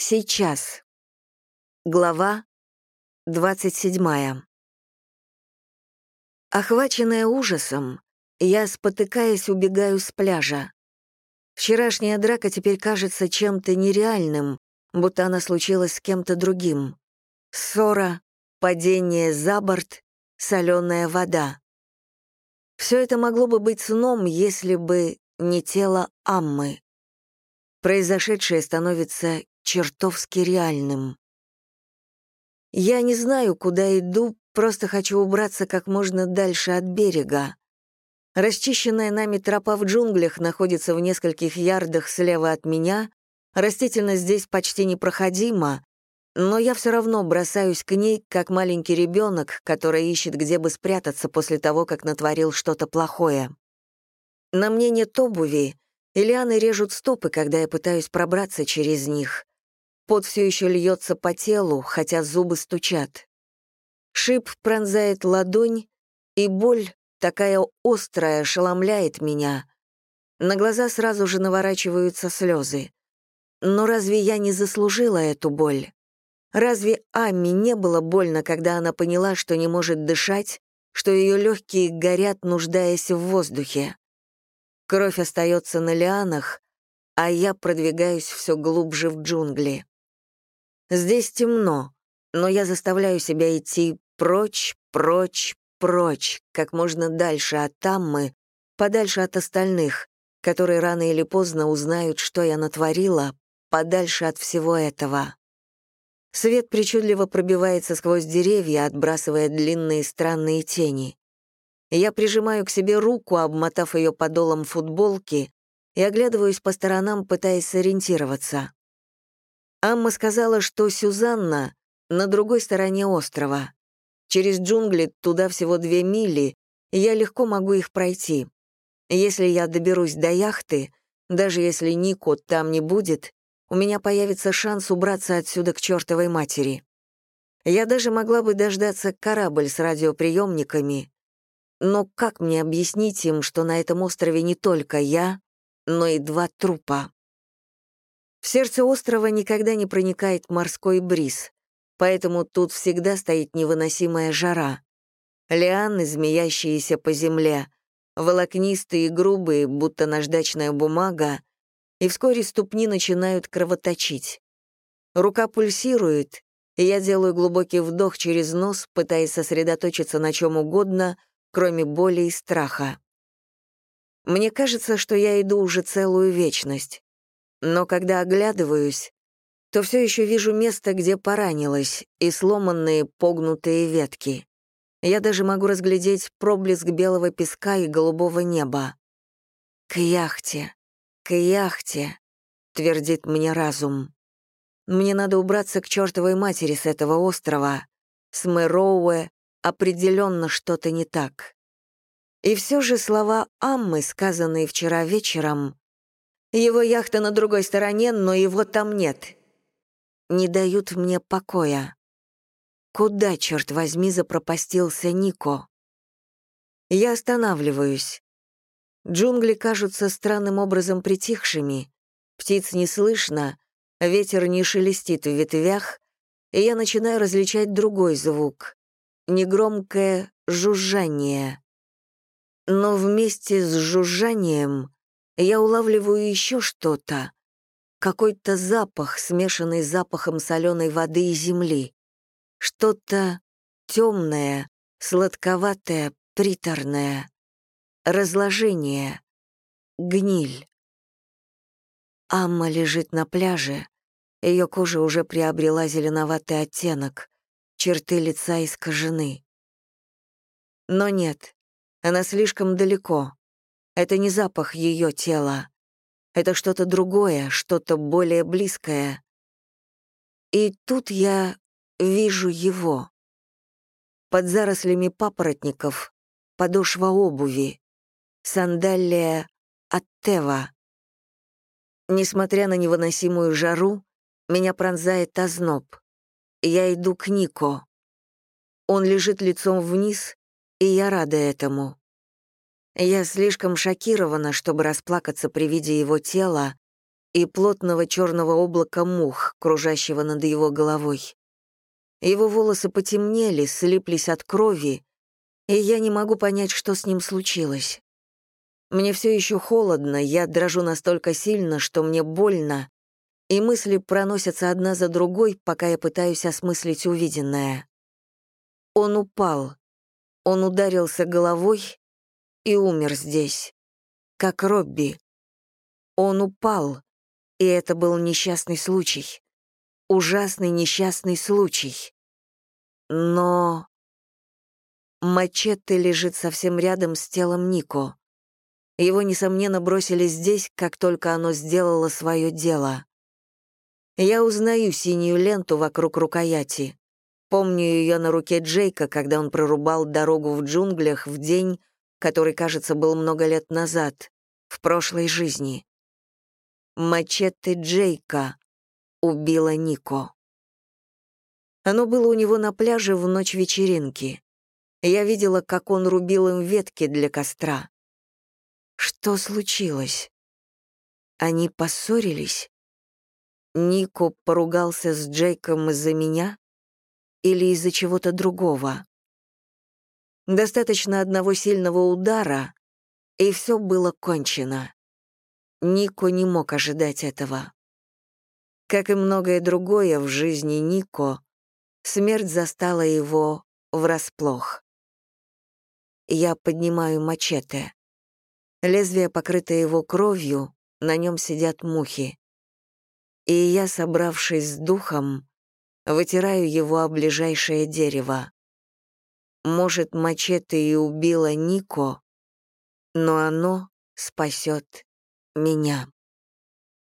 Сейчас. Глава 27. Охваченная ужасом, я, спотыкаясь, убегаю с пляжа. Вчерашняя драка теперь кажется чем-то нереальным, будто она случилась с кем-то другим. Ссора, падение за борт, соленая вода. Все это могло бы быть сном, если бы не тело Аммы. Произошедшее становится чертовски реальным. Я не знаю, куда иду, просто хочу убраться как можно дальше от берега. Расчищенная нами тропа в джунглях находится в нескольких ярдах слева от меня, растительность здесь почти непроходима, но я все равно бросаюсь к ней, как маленький ребенок, который ищет, где бы спрятаться после того, как натворил что-то плохое. На мне нет обуви, и лианы режут стопы, когда я пытаюсь пробраться через них. Пот все еще льется по телу, хотя зубы стучат. Шип пронзает ладонь, и боль, такая острая, ошеломляет меня. На глаза сразу же наворачиваются слезы. Но разве я не заслужила эту боль? Разве Амми не было больно, когда она поняла, что не может дышать, что ее легкие горят, нуждаясь в воздухе? Кровь остается на лианах, а я продвигаюсь все глубже в джунгли. Здесь темно, но я заставляю себя идти прочь, прочь, прочь, как можно дальше от Таммы, подальше от остальных, которые рано или поздно узнают, что я натворила, подальше от всего этого. Свет причудливо пробивается сквозь деревья, отбрасывая длинные странные тени. Я прижимаю к себе руку, обмотав ее подолом футболки, и оглядываюсь по сторонам, пытаясь сориентироваться. Амма сказала, что Сюзанна на другой стороне острова. Через джунгли туда всего две мили, и я легко могу их пройти. Если я доберусь до яхты, даже если Нико там не будет, у меня появится шанс убраться отсюда к чертовой матери. Я даже могла бы дождаться корабль с радиоприемниками, но как мне объяснить им, что на этом острове не только я, но и два трупа? В сердце острова никогда не проникает морской бриз, поэтому тут всегда стоит невыносимая жара. Лианы, змеящиеся по земле, волокнистые и грубые, будто наждачная бумага, и вскоре ступни начинают кровоточить. Рука пульсирует, и я делаю глубокий вдох через нос, пытаясь сосредоточиться на чем угодно, кроме боли и страха. Мне кажется, что я иду уже целую вечность. Но когда оглядываюсь, то все еще вижу место, где поранилась, и сломанные погнутые ветки. Я даже могу разглядеть проблеск белого песка и голубого неба. К яхте к яхте», — твердит мне разум. «Мне надо убраться к чертовой матери с этого острова. С Мэроуэ определенно что-то не так». И все же слова Аммы, сказанные вчера вечером, «Его яхта на другой стороне, но его там нет», не дают мне покоя. Куда, черт возьми, запропастился Нико? Я останавливаюсь. Джунгли кажутся странным образом притихшими, птиц не слышно, ветер не шелестит в ветвях, и я начинаю различать другой звук — негромкое жужжание. Но вместе с жужжанием я улавливаю еще что-то, какой-то запах, смешанный с запахом соленой воды и земли, что-то темное, сладковатое, приторное разложение, гниль. Амма лежит на пляже, ее кожа уже приобрела зеленоватый оттенок, черты лица искажены. Но нет, она слишком далеко. Это не запах ее тела. Это что-то другое, что-то более близкое. И тут я вижу его. Под зарослями папоротников подошва обуви сандалия от Тева. Несмотря на невыносимую жару, меня пронзает озноб. Я иду к Нико. Он лежит лицом вниз, и я рада этому. Я слишком шокирована, чтобы расплакаться при виде его тела, и плотного черного облака мух, кружащего над его головой. Его волосы потемнели, слиплись от крови, и я не могу понять, что с ним случилось. Мне все еще холодно, я дрожу настолько сильно, что мне больно, и мысли проносятся одна за другой, пока я пытаюсь осмыслить увиденное. Он упал. Он ударился головой и умер здесь, как Робби. Он упал, и это был несчастный случай. Ужасный несчастный случай. Но... Мачете лежит совсем рядом с телом Нико. Его, несомненно, бросили здесь, как только оно сделало свое дело. Я узнаю синюю ленту вокруг рукояти. Помню ее на руке Джейка, когда он прорубал дорогу в джунглях в день, который, кажется, был много лет назад, в прошлой жизни. Мачете Джейка убила Нико. Оно было у него на пляже в ночь вечеринки. Я видела, как он рубил им ветки для костра. Что случилось? Они поссорились? Нико поругался с Джейком из-за меня или из-за чего-то другого? Достаточно одного сильного удара, и все было кончено. Нико не мог ожидать этого. Как и многое другое в жизни Нико, смерть застала его врасплох. Я поднимаю мачете. Лезвие, покрытое его кровью, на нем сидят мухи. И я, собравшись с духом, вытираю его о ближайшее дерево. Может, мачете и убило Нико, но оно спасет меня.